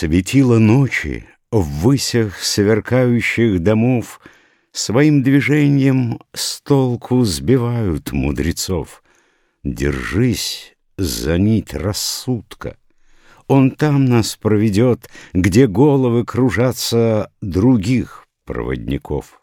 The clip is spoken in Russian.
Светило ночи в высях сверкающих домов Своим движением с толку сбивают мудрецов. Держись за нить рассудка. Он там нас проведет, где головы кружатся других проводников.